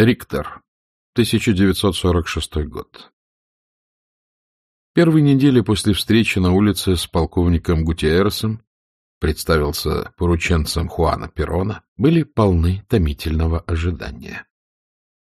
Риктор, 1946 год. Первые недели после встречи на улице с полковником Гутиерресом, представился порученцем Хуана Перона, были полны томительного ожидания.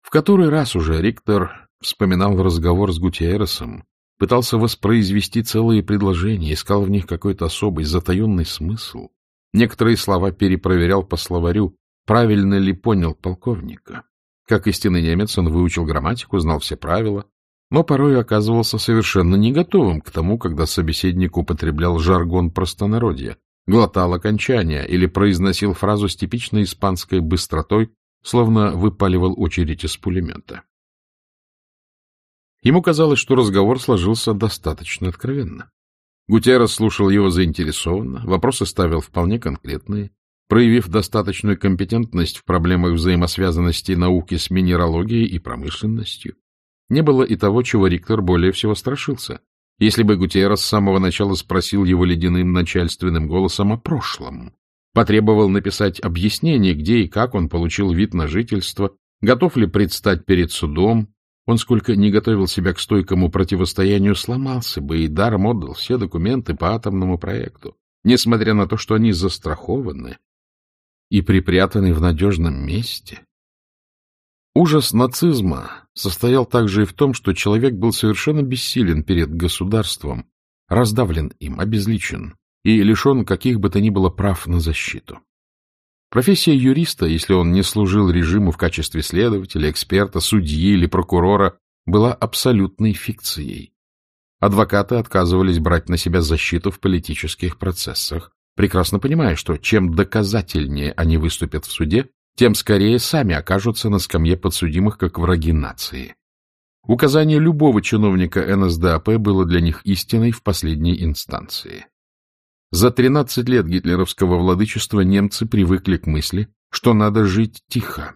В который раз уже Риктор вспоминал разговор с Гутиерресом, пытался воспроизвести целые предложения, искал в них какой-то особый затаенный смысл. Некоторые слова перепроверял по словарю, правильно ли понял полковника. Как истинный немец, он выучил грамматику, знал все правила, но порой оказывался совершенно не готовым к тому, когда собеседник употреблял жаргон простонародья, глотал окончания или произносил фразу с типичной испанской быстротой, словно выпаливал очередь из пулемета. Ему казалось, что разговор сложился достаточно откровенно. Гутеррес слушал его заинтересованно, вопросы ставил вполне конкретные, проявив достаточную компетентность в проблемах взаимосвязанности науки с минералогией и промышленностью. Не было и того, чего Риктор более всего страшился. Если бы Гутеррес с самого начала спросил его ледяным начальственным голосом о прошлом, потребовал написать объяснение, где и как он получил вид на жительство, готов ли предстать перед судом, он, сколько не готовил себя к стойкому противостоянию, сломался бы и даром отдал все документы по атомному проекту, несмотря на то, что они застрахованы и припрятаны в надежном месте. Ужас нацизма состоял также и в том, что человек был совершенно бессилен перед государством, раздавлен им, обезличен и лишен каких бы то ни было прав на защиту. Профессия юриста, если он не служил режиму в качестве следователя, эксперта, судьи или прокурора, была абсолютной фикцией. Адвокаты отказывались брать на себя защиту в политических процессах, прекрасно понимая, что чем доказательнее они выступят в суде, тем скорее сами окажутся на скамье подсудимых как враги нации. Указание любого чиновника НСДАП было для них истиной в последней инстанции. За 13 лет гитлеровского владычества немцы привыкли к мысли, что надо жить тихо.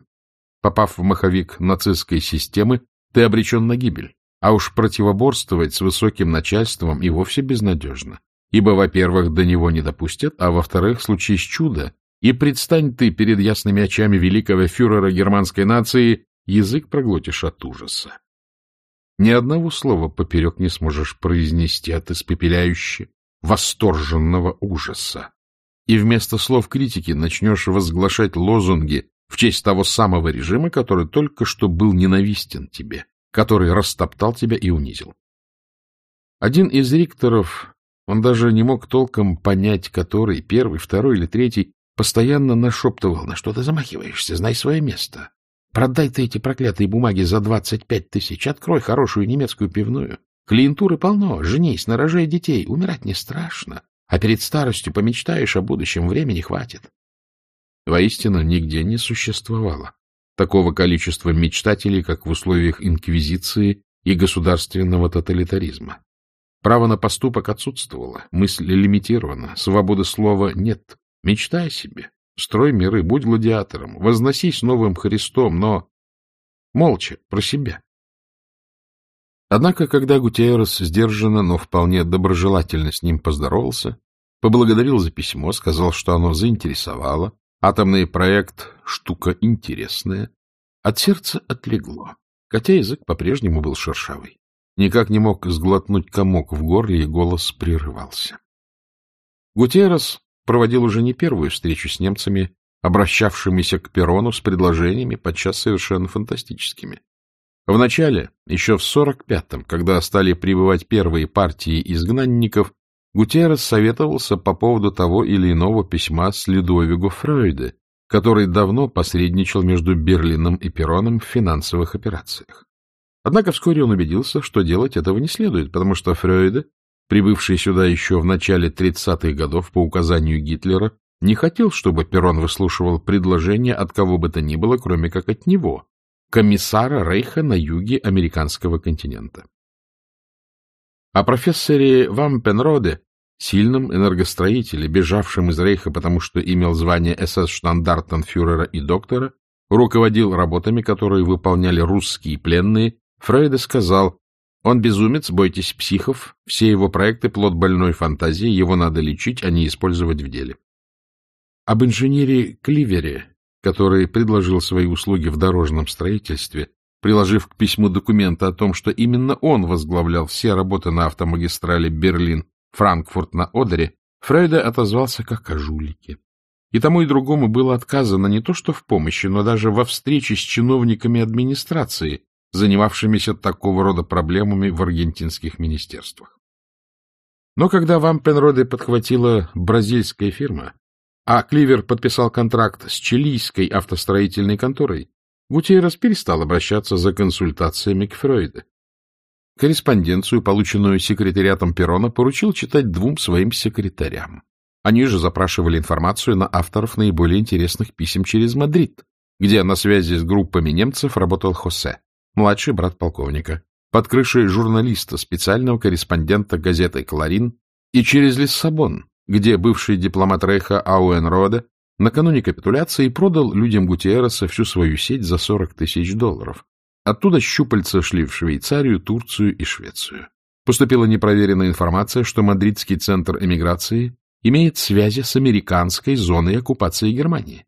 Попав в маховик нацистской системы, ты обречен на гибель, а уж противоборствовать с высоким начальством и вовсе безнадежно, ибо, во-первых, до него не допустят, а во-вторых, случись чудо, и предстань ты перед ясными очами великого фюрера германской нации, язык проглотишь от ужаса. Ни одного слова поперек не сможешь произнести от испепеляюще, восторженного ужаса. И вместо слов критики начнешь возглашать лозунги в честь того самого режима, который только что был ненавистен тебе, который растоптал тебя и унизил. Один из рикторов, он даже не мог толком понять, который, первый, второй или третий, постоянно нашептывал, на что ты замахиваешься, знай свое место. Продай ты эти проклятые бумаги за двадцать пять тысяч, открой хорошую немецкую пивную, Клиентуры полно, женись, нарожай детей, умирать не страшно, а перед старостью помечтаешь о будущем, времени хватит. Воистину, нигде не существовало такого количества мечтателей, как в условиях инквизиции и государственного тоталитаризма. Право на поступок отсутствовало, мысль лимитирована, свободы слова нет. Мечтай себе, строй миры, будь гладиатором, возносись новым Христом, но молча, про себя. Однако, когда Гутиеррес сдержанно, но вполне доброжелательно с ним поздоровался, поблагодарил за письмо, сказал, что оно заинтересовало, атомный проект — штука интересная, от сердца отлегло, хотя язык по-прежнему был шершавый. Никак не мог сглотнуть комок в горле, и голос прерывался. Гутиеррес проводил уже не первую встречу с немцами, обращавшимися к Перрону с предложениями, подчас совершенно фантастическими. В начале, еще в 45-м, когда стали прибывать первые партии изгнанников, Гутеррес советовался по поводу того или иного письма с Людовиго Фройде, который давно посредничал между Берлином и Пероном в финансовых операциях. Однако вскоре он убедился, что делать этого не следует, потому что Фройде, прибывший сюда еще в начале 30-х годов по указанию Гитлера, не хотел, чтобы Перон выслушивал предложения от кого бы то ни было, кроме как от него, комиссара Рейха на юге американского континента. О профессоре Вампенроде, сильном энергостроителе, бежавшем из Рейха, потому что имел звание СС-штандартенфюрера и доктора, руководил работами, которые выполняли русские пленные, Фрейде сказал, он безумец, бойтесь психов, все его проекты — плод больной фантазии, его надо лечить, а не использовать в деле. Об инженере Кливере который предложил свои услуги в дорожном строительстве, приложив к письму документы о том, что именно он возглавлял все работы на автомагистрали Берлин-Франкфурт на Одере, Фрейде отозвался как о жулике. И тому и другому было отказано не то что в помощи, но даже во встрече с чиновниками администрации, занимавшимися такого рода проблемами в аргентинских министерствах. Но когда вам Пенроде подхватила бразильская фирма, а Кливер подписал контракт с чилийской автостроительной конторой, Гутейрос перестал обращаться за консультациями к Фройде. Корреспонденцию, полученную секретариатом Перона, поручил читать двум своим секретарям. Они же запрашивали информацию на авторов наиболее интересных писем через Мадрид, где на связи с группами немцев работал Хосе, младший брат полковника, под крышей журналиста, специального корреспондента газеты «Кларин» и через Лиссабон, где бывший дипломат Рейха Ауэнроде накануне капитуляции продал людям Гутиереса всю свою сеть за 40 тысяч долларов. Оттуда щупальца шли в Швейцарию, Турцию и Швецию. Поступила непроверенная информация, что мадридский центр эмиграции имеет связи с американской зоной оккупации Германии.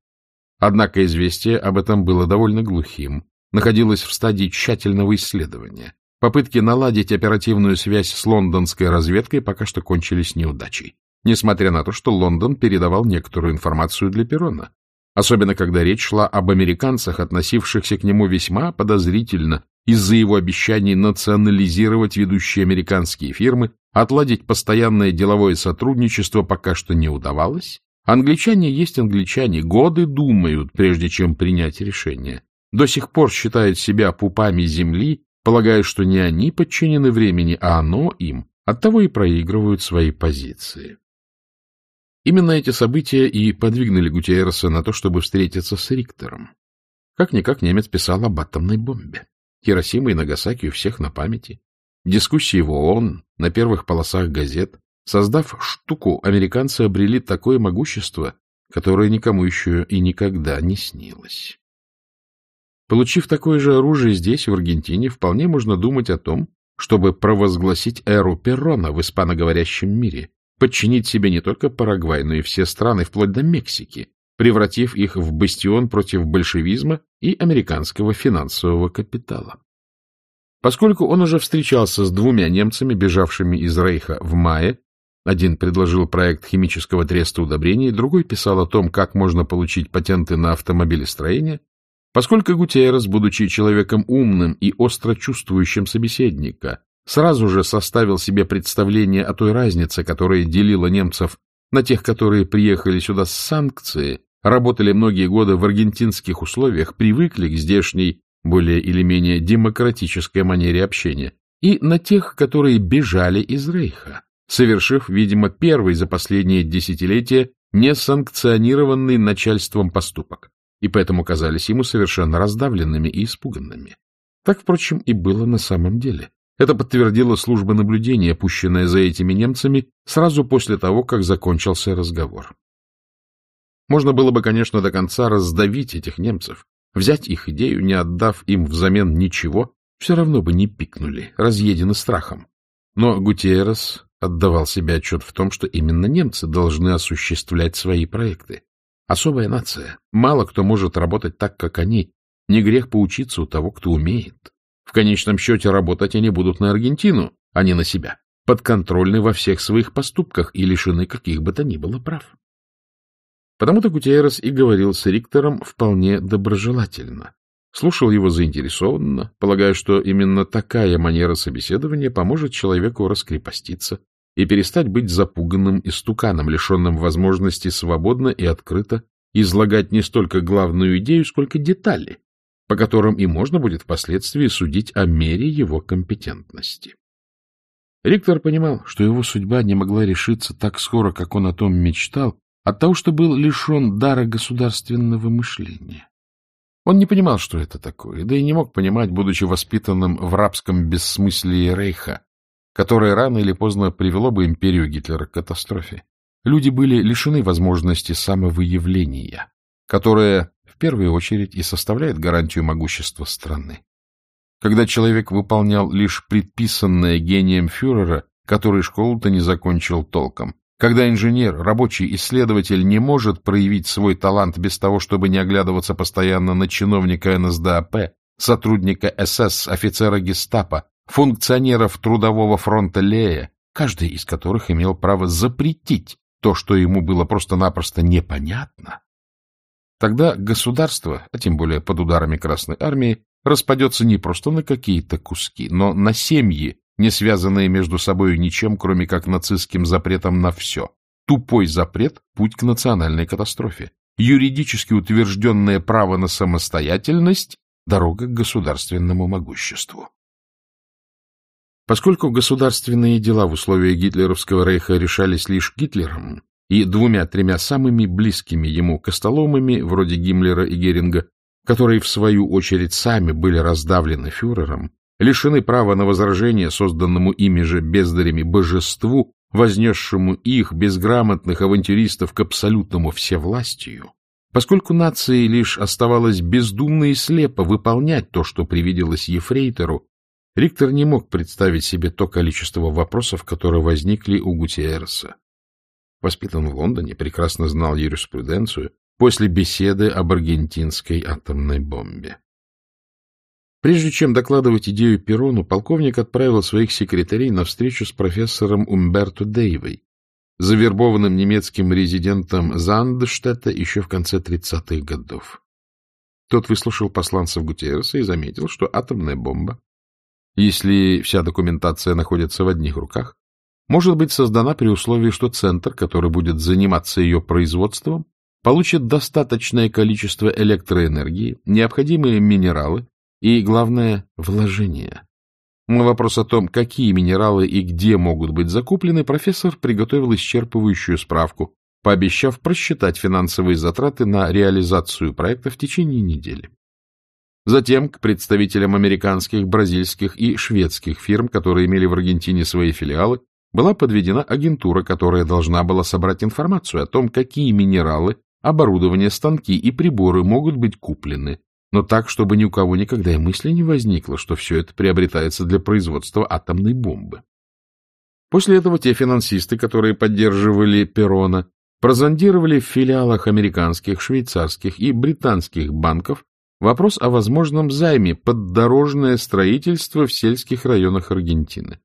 Однако известие об этом было довольно глухим, находилось в стадии тщательного исследования. Попытки наладить оперативную связь с лондонской разведкой пока что кончились неудачей, несмотря на то, что Лондон передавал некоторую информацию для Перона, особенно когда речь шла об американцах, относившихся к нему весьма подозрительно из-за его обещаний национализировать ведущие американские фирмы, отладить постоянное деловое сотрудничество пока что не удавалось. Англичане есть англичане, годы думают, прежде чем принять решение. До сих пор считают себя пупами земли полагая, что не они подчинены времени, а оно им, оттого и проигрывают свои позиции. Именно эти события и подвигнули Гутиереса на то, чтобы встретиться с Риктором. Как-никак немец писал об атомной бомбе. Хиросима и Нагасаки у всех на памяти. Дискуссии в ООН, на первых полосах газет. Создав штуку, американцы обрели такое могущество, которое никому еще и никогда не снилось. Получив такое же оружие здесь, в Аргентине, вполне можно думать о том, чтобы провозгласить эру Перрона в испаноговорящем мире, подчинить себе не только Парагвай, но и все страны, вплоть до Мексики, превратив их в бастион против большевизма и американского финансового капитала. Поскольку он уже встречался с двумя немцами, бежавшими из Рейха в мае, один предложил проект химического треста удобрений, другой писал о том, как можно получить патенты на автомобилестроение, Поскольку Гутиеррес, будучи человеком умным и остро чувствующим собеседника, сразу же составил себе представление о той разнице, которая делила немцев на тех, которые приехали сюда с санкции, работали многие годы в аргентинских условиях, привыкли к здешней, более или менее демократической манере общения, и на тех, которые бежали из Рейха, совершив, видимо, первый за последние десятилетия несанкционированный начальством поступок и поэтому казались ему совершенно раздавленными и испуганными. Так, впрочем, и было на самом деле. Это подтвердила служба наблюдения, пущенная за этими немцами сразу после того, как закончился разговор. Можно было бы, конечно, до конца раздавить этих немцев, взять их идею, не отдав им взамен ничего, все равно бы не пикнули, разъедены страхом. Но Гутиеррес отдавал себе отчет в том, что именно немцы должны осуществлять свои проекты. Особая нация. Мало кто может работать так, как они. Не грех поучиться у того, кто умеет. В конечном счете работать они будут на Аргентину, а не на себя. Подконтрольны во всех своих поступках и лишены каких бы то ни было прав. Потому-то Гутиеррес и говорил с Риктором вполне доброжелательно. Слушал его заинтересованно, полагая, что именно такая манера собеседования поможет человеку раскрепоститься, и перестать быть запуганным истуканом, лишенным возможности свободно и открыто излагать не столько главную идею, сколько детали, по которым и можно будет впоследствии судить о мере его компетентности. Ректор понимал, что его судьба не могла решиться так скоро, как он о том мечтал, от того, что был лишен дара государственного мышления. Он не понимал, что это такое, да и не мог понимать, будучи воспитанным в рабском бессмыслии Рейха, которое рано или поздно привело бы империю Гитлера к катастрофе. Люди были лишены возможности самовыявления, которая в первую очередь и составляет гарантию могущества страны. Когда человек выполнял лишь предписанное гением фюрера, который школу-то не закончил толком, Когда инженер, рабочий, исследователь не может проявить свой талант без того, чтобы не оглядываться постоянно на чиновника НСДАП, сотрудника СС, офицера гестапо, функционеров Трудового фронта Лея, каждый из которых имел право запретить то, что ему было просто-напросто непонятно, тогда государство, а тем более под ударами Красной Армии, распадется не просто на какие-то куски, но на семьи, не связанные между собой ничем, кроме как нацистским запретом на все. Тупой запрет – путь к национальной катастрофе. Юридически утвержденное право на самостоятельность – дорога к государственному могуществу. Поскольку государственные дела в условиях гитлеровского рейха решались лишь Гитлером и двумя-тремя самыми близкими ему костоломами, вроде Гиммлера и Геринга, которые, в свою очередь, сами были раздавлены фюрером, лишены права на возражение созданному ими же бездарями божеству, вознесшему их, безграмотных авантюристов, к абсолютному всевластию, поскольку нации лишь оставалось бездумно и слепо выполнять то, что привиделось ефрейтору, Риктор не мог представить себе то количество вопросов, которые возникли у Гутиерреса. Воспитан в Лондоне, прекрасно знал юриспруденцию после беседы об аргентинской атомной бомбе. Прежде чем докладывать идею Перрону, полковник отправил своих секретарей на встречу с профессором Умберто Дейвой, завербованным немецким резидентом Зандштета еще в конце 30-х годов. Тот выслушал посланцев Гутерреса и заметил, что атомная бомба если вся документация находится в одних руках, может быть создана при условии, что центр, который будет заниматься ее производством, получит достаточное количество электроэнергии, необходимые минералы и, главное, вложения. На вопрос о том, какие минералы и где могут быть закуплены, профессор приготовил исчерпывающую справку, пообещав просчитать финансовые затраты на реализацию проекта в течение недели. Затем к представителям американских, бразильских и шведских фирм, которые имели в Аргентине свои филиалы, была подведена агентура, которая должна была собрать информацию о том, какие минералы, оборудование, станки и приборы могут быть куплены, но так, чтобы ни у кого никогда и мысли не возникло, что все это приобретается для производства атомной бомбы. После этого те финансисты, которые поддерживали Перона, прозондировали в филиалах американских, швейцарских и британских банков Вопрос о возможном займе под дорожное строительство в сельских районах Аргентины.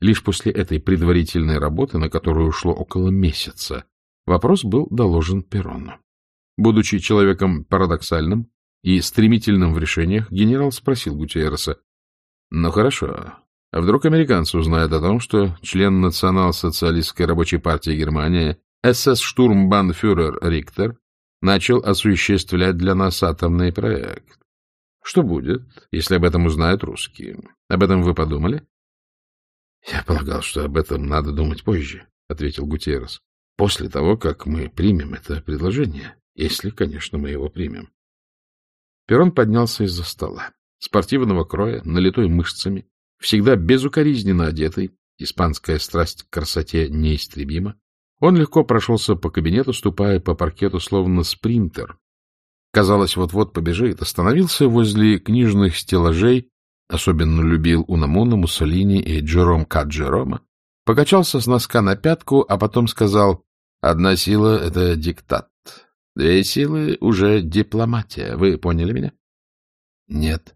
Лишь после этой предварительной работы, на которую ушло около месяца, вопрос был доложен Перрону. Будучи человеком парадоксальным и стремительным в решениях, генерал спросил Гутиереса, «Ну хорошо, а вдруг американцы узнают о том, что член Национал-социалистской рабочей партии Германии СС-штурмбанфюрер Риктер начал осуществлять для нас атомный проект. Что будет, если об этом узнают русские? Об этом вы подумали? — Я полагал, что об этом надо думать позже, — ответил Гутierrez. — После того, как мы примем это предложение, если, конечно, мы его примем. Перрон поднялся из-за стола. Спортивного кроя, налитой мышцами, всегда безукоризненно одетый, испанская страсть к красоте неистребима, он легко прошелся по кабинету, ступая по паркету, словно спринтер. Казалось, вот-вот побежит. Остановился возле книжных стеллажей, особенно любил Унамуна, Муссолини и Джером Каджерома, покачался с носка на пятку, а потом сказал, «Одна сила — это диктат, две силы — уже дипломатия. Вы поняли меня?» «Нет».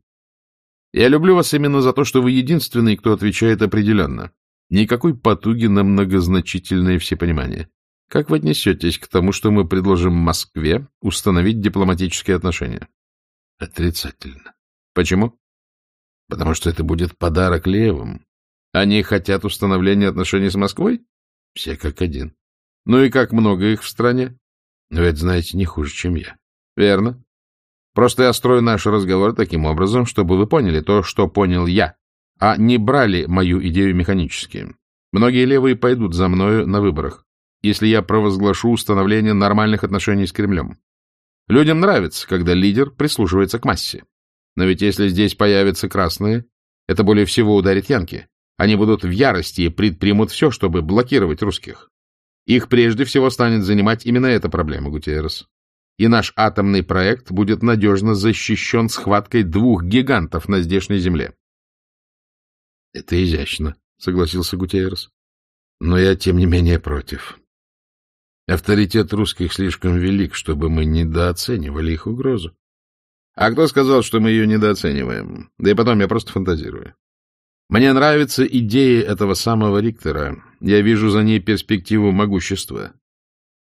«Я люблю вас именно за то, что вы единственный, кто отвечает определенно. Никакой потуги на многозначительное всепонимание. Как вы отнесетесь к тому, что мы предложим Москве установить дипломатические отношения? Отрицательно. Почему? Потому что это будет подарок левым. Они хотят установления отношений с Москвой? Все как один. Ну и как много их в стране? Вы это знаете не хуже, чем я. Верно. Просто я строю наш разговор таким образом, чтобы вы поняли то, что понял я а не брали мою идею механически. Многие левые пойдут за мною на выборах, если я провозглашу установление нормальных отношений с Кремлем. Людям нравится, когда лидер прислушивается к массе. Но ведь если здесь появятся красные, это более всего ударит янки. Они будут в ярости и предпримут все, чтобы блокировать русских. Их прежде всего станет занимать именно эта проблема, Гутиеррес. И наш атомный проект будет надежно защищен схваткой двух гигантов на здешней земле. — Это изящно, — согласился Гутиеррес. — Но я, тем не менее, против. Авторитет русских слишком велик, чтобы мы недооценивали их угрозу. А кто сказал, что мы ее недооцениваем? Да и потом я просто фантазирую. Мне нравится идея этого самого Риктора. Я вижу за ней перспективу могущества.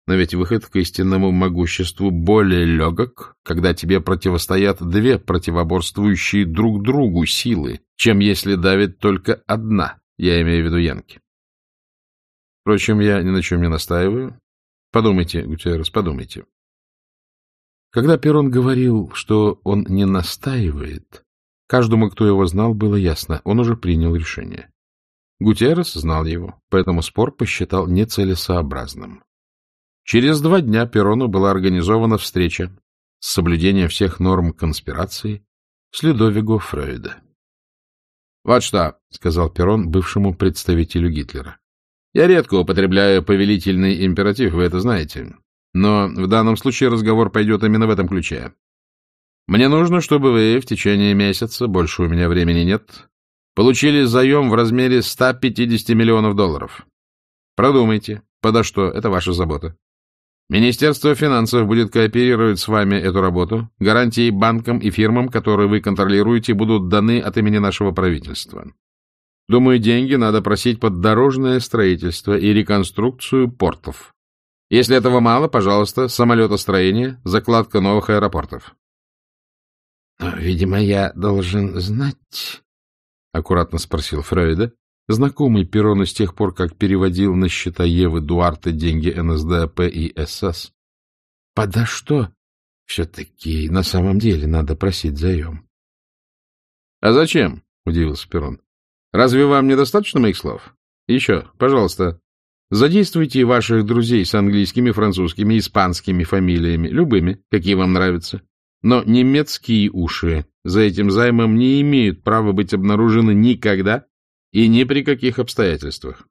Но ведь выход к истинному могуществу более легок, когда тебе противостоят две противоборствующие друг другу силы, чем если давит только одна, я имею в виду Янки. Впрочем, я ни на чем не настаиваю. Подумайте, Гутеррес, подумайте. Когда Перрон говорил, что он не настаивает, каждому, кто его знал, было ясно, он уже принял решение. Гутеррес знал его, поэтому спор посчитал нецелесообразным. Через два дня Перрону была организована встреча с соблюдением всех норм конспирации с Людовиго Фрейда. — Вот что, — сказал Перрон бывшему представителю Гитлера. — Я редко употребляю повелительный императив, вы это знаете. Но в данном случае разговор пойдет именно в этом ключе. Мне нужно, чтобы вы в течение месяца, больше у меня времени нет, получили заем в размере 150 миллионов долларов. Продумайте, подо что, это ваша забота. Министерство финансов будет кооперировать с вами эту работу. Гарантии банкам и фирмам, которые вы контролируете, будут даны от имени нашего правительства. Думаю, деньги надо просить под дорожное строительство и реконструкцию портов. Если этого мало, пожалуйста, самолетостроение, закладка новых аэропортов. — Видимо, я должен знать, — аккуратно спросил Фрейда, знакомый Перрону с тех пор, как переводил на счета Евы Дуарта деньги НСДАП и СС. — Подо что? Все-таки на самом деле надо просить заем. — А зачем? — удивился Перрон. — Разве вам недостаточно моих слов? Еще, пожалуйста, задействуйте ваших друзей с английскими, французскими, испанскими фамилиями, любыми, какие вам нравятся. Но немецкие уши за этим займом не имеют права быть обнаружены никогда и ни при каких обстоятельствах.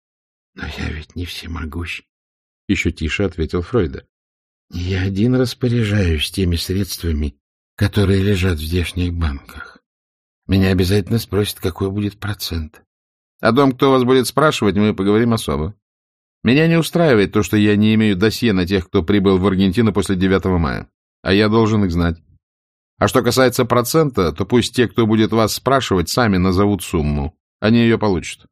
— Но я ведь не всемогущ, — еще тише ответил Фройда. — Я один распоряжаюсь теми средствами, которые лежат в здешних банках. Меня обязательно спросят, какой будет процент. О том, кто вас будет спрашивать, мы поговорим особо. Меня не устраивает то, что я не имею досье на тех, кто прибыл в Аргентину после 9 мая, а я должен их знать. А что касается процента, то пусть те, кто будет вас спрашивать, сами назовут сумму. Они ее получат.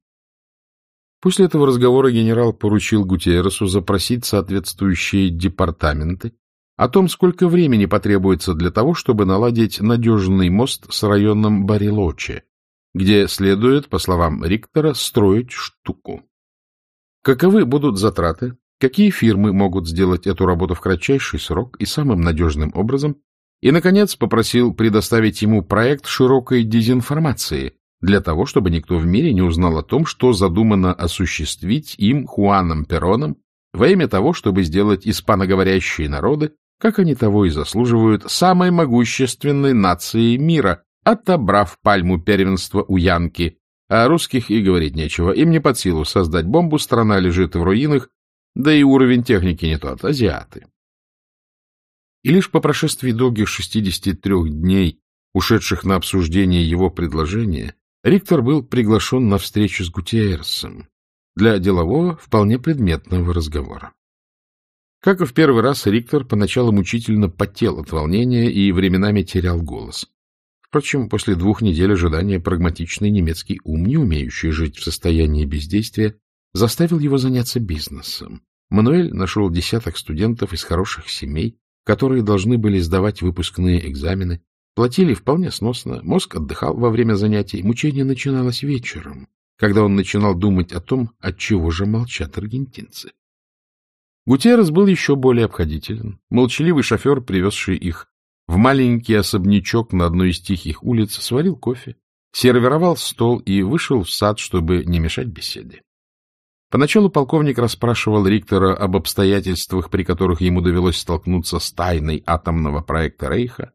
После этого разговора генерал поручил Гутиерресу запросить соответствующие департаменты о том, сколько времени потребуется для того, чтобы наладить надежный мост с районом Барилоче, где следует, по словам Риктора, строить штуку. Каковы будут затраты, какие фирмы могут сделать эту работу в кратчайший срок и самым надежным образом, и, наконец, попросил предоставить ему проект широкой дезинформации, для того, чтобы никто в мире не узнал о том, что задумано осуществить им Хуаном Пероном во имя того, чтобы сделать испаноговорящие народы, как они того и заслуживают, самой могущественной нацией мира, отобрав пальму первенства у Янки. А русских и говорить нечего, им не под силу создать бомбу, страна лежит в руинах, да и уровень техники не тот, азиаты. И лишь по прошествии долгих 63 дней, ушедших на обсуждение его предложения, Риктор был приглашен на встречу с Гутиерсом для делового, вполне предметного разговора. Как и в первый раз, Риктор поначалу мучительно потел от волнения и временами терял голос. Впрочем, после двух недель ожидания прагматичный немецкий ум, не умеющий жить в состоянии бездействия, заставил его заняться бизнесом. Мануэль нашел десяток студентов из хороших семей, которые должны были сдавать выпускные экзамены, Платили вполне сносно, мозг отдыхал во время занятий, мучение начиналось вечером, когда он начинал думать о том, от чего же молчат аргентинцы. Гутеррес был еще более обходителен. Молчаливый шофер, привезший их в маленький особнячок на одной из тихих улиц, сварил кофе, сервировал стол и вышел в сад, чтобы не мешать беседе. Поначалу полковник расспрашивал Риктора об обстоятельствах, при которых ему довелось столкнуться с тайной атомного проекта Рейха,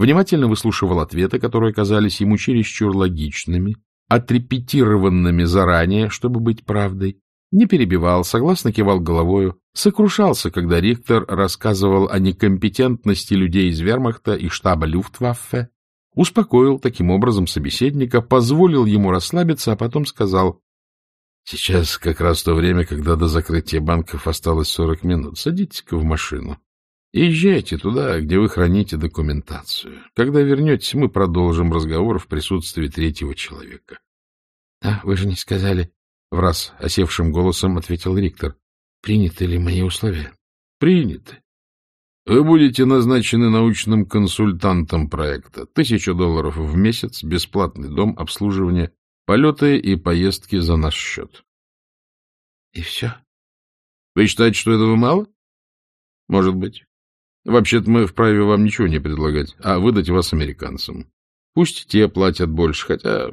внимательно выслушивал ответы, которые казались ему чересчур логичными, отрепетированными заранее, чтобы быть правдой, не перебивал, согласно кивал головою, сокрушался, когда Рихтер рассказывал о некомпетентности людей из вермахта и штаба Люфтваффе, успокоил таким образом собеседника, позволил ему расслабиться, а потом сказал, Сейчас как раз то время, когда до закрытия банков осталось сорок минут. Садитесь-ка в машину езжайте туда, где вы храните документацию. Когда вернетесь, мы продолжим разговор в присутствии третьего человека. — А, вы же не сказали, — в раз осевшим голосом ответил Риктор. — Приняты ли мои условия? — Приняты. Вы будете назначены научным консультантом проекта. Тысяча долларов в месяц, бесплатный дом, обслуживание, полеты и поездки за наш счет. — И все? — Вы считаете, что этого мало? — Может быть. Вообще-то мы вправе вам ничего не предлагать, а выдать вас американцам. Пусть те платят больше, хотя,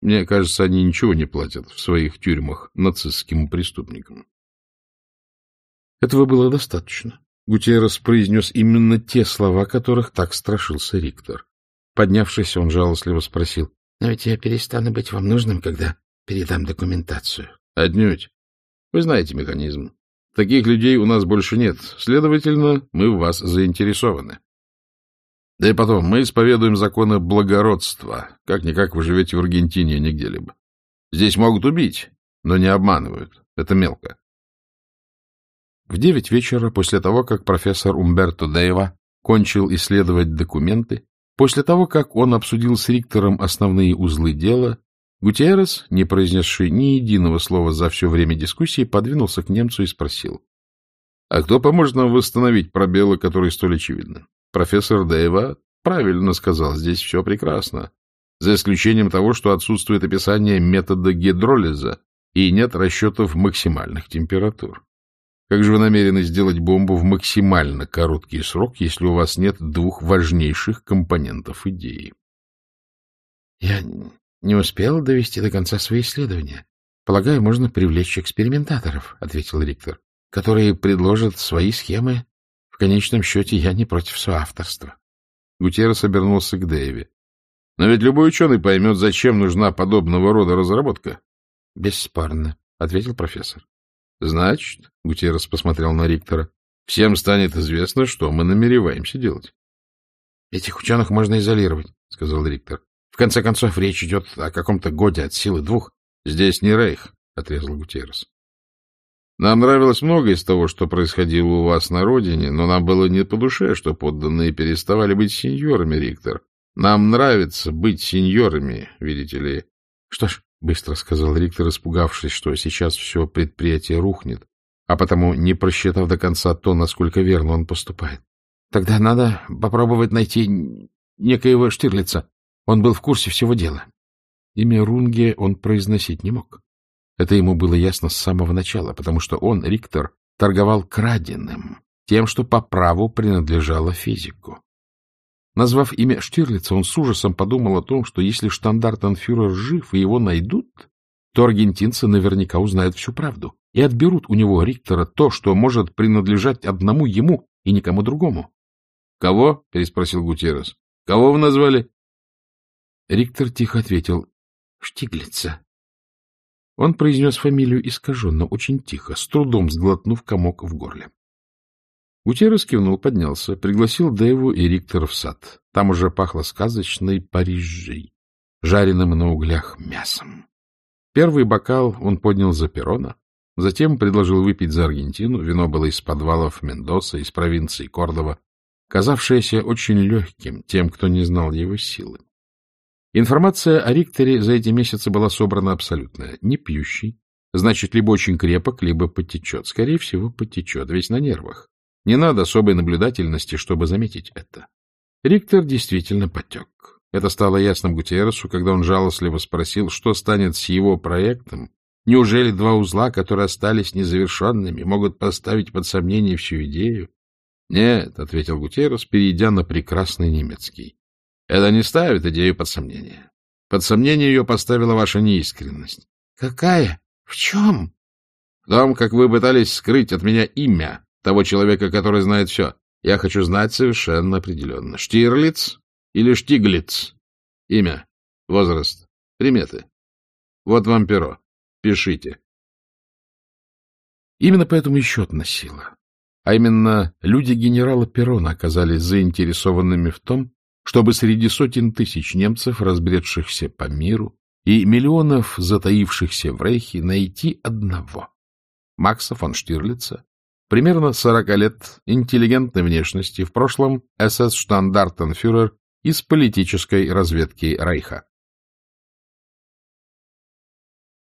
мне кажется, они ничего не платят в своих тюрьмах нацистским преступникам. Этого было достаточно. Гутierrez произнес именно те слова, которых так страшился Риктор. Поднявшись, он жалостливо спросил, — Но ведь я перестану быть вам нужным, когда передам документацию. — Отнюдь. Вы знаете механизм. Таких людей у нас больше нет. Следовательно, мы в вас заинтересованы. Да и потом, мы исповедуем законы благородства. Как-никак вы живете в Аргентине, а не где-либо. Здесь могут убить, но не обманывают. Это мелко. В девять вечера, после того, как профессор Умберто Дейва кончил исследовать документы, после того, как он обсудил с Риктором основные узлы дела, Гутиеррес, не произнесший ни единого слова за все время дискуссии, подвинулся к немцу и спросил. — А кто поможет нам восстановить пробелы, которые столь очевидны? Профессор Дэйва правильно сказал, здесь все прекрасно, за исключением того, что отсутствует описание метода гидролиза и нет расчетов максимальных температур. Как же вы намерены сделать бомбу в максимально короткий срок, если у вас нет двух важнейших компонентов идеи? — Я не успел довести до конца свои исследования. Полагаю, можно привлечь экспериментаторов, — ответил Риктор, — которые предложат свои схемы. В конечном счете я не против соавторства. Гутеррес обернулся к Дэйви. — Но ведь любой ученый поймет, зачем нужна подобного рода разработка. — Бесспорно, — ответил профессор. — Значит, — Гутеррес посмотрел на Риктора, — всем станет известно, что мы намереваемся делать. — Этих ученых можно изолировать, — сказал Риктор конце концов, речь идет о каком-то годе от силы двух. — Здесь не Рейх, — отрезал Гутеррес. Нам нравилось многое из того, что происходило у вас на родине, но нам было не по душе, что подданные переставали быть сеньорами, Риктор. Нам нравится быть сеньорами, видите ли. — Что ж, — быстро сказал Риктор, испугавшись, что сейчас все предприятие рухнет, а потому не просчитав до конца то, насколько верно он поступает. — Тогда надо попробовать найти некоего Штирлица. Он был в курсе всего дела. Имя Рунге он произносить не мог. Это ему было ясно с самого начала, потому что он, Риктор, торговал краденым, тем, что по праву принадлежало физику. Назвав имя Штирлица, он с ужасом подумал о том, что если штандартенфюрер жив и его найдут, то аргентинцы наверняка узнают всю правду и отберут у него, Риктора, то, что может принадлежать одному ему и никому другому. — Кого? — переспросил Гутierрес. — Кого вы назвали? Риктор тихо ответил «Штиглица». Он произнес фамилию искаженно, очень тихо, с трудом сглотнув комок в горле. Гутеррес кивнул, поднялся, пригласил Дэву и Риктора в сад. Там уже пахло сказочной Парижей, жареным на углях мясом. Первый бокал он поднял за перона, затем предложил выпить за Аргентину. Вино было из подвалов Мендоса, из провинции Кордова, казавшееся очень легким тем, кто не знал его силы. Информация о Рикторе за эти месяцы была собрана абсолютная. Не пьющий. Значит, либо очень крепок, либо потечет. Скорее всего, потечет, весь на нервах. Не надо особой наблюдательности, чтобы заметить это. Риктор действительно потек. Это стало ясным Гутерресу, когда он жалостливо спросил, что станет с его проектом. Неужели два узла, которые остались незавершенными, могут поставить под сомнение всю идею? — Нет, — ответил Гутеррес, перейдя на прекрасный немецкий. Это не ставит идею под сомнение. Под сомнение ее поставила ваша неискренность. — Какая? В чем? — В том, как вы пытались скрыть от меня имя того человека, который знает все. Я хочу знать совершенно определенно. Штирлиц или Штиглиц? Имя, возраст, приметы. Вот вам перо. Пишите. Именно поэтому и счет носила. А именно, люди генерала Перона оказались заинтересованными в том, чтобы среди сотен тысяч немцев, разбредшихся по миру, и миллионов затаившихся в Рейхе найти одного — Макса фон Штирлица, примерно 40 лет, интеллигентной внешности, в прошлом СС-штандартенфюрер из политической разведки Рейха.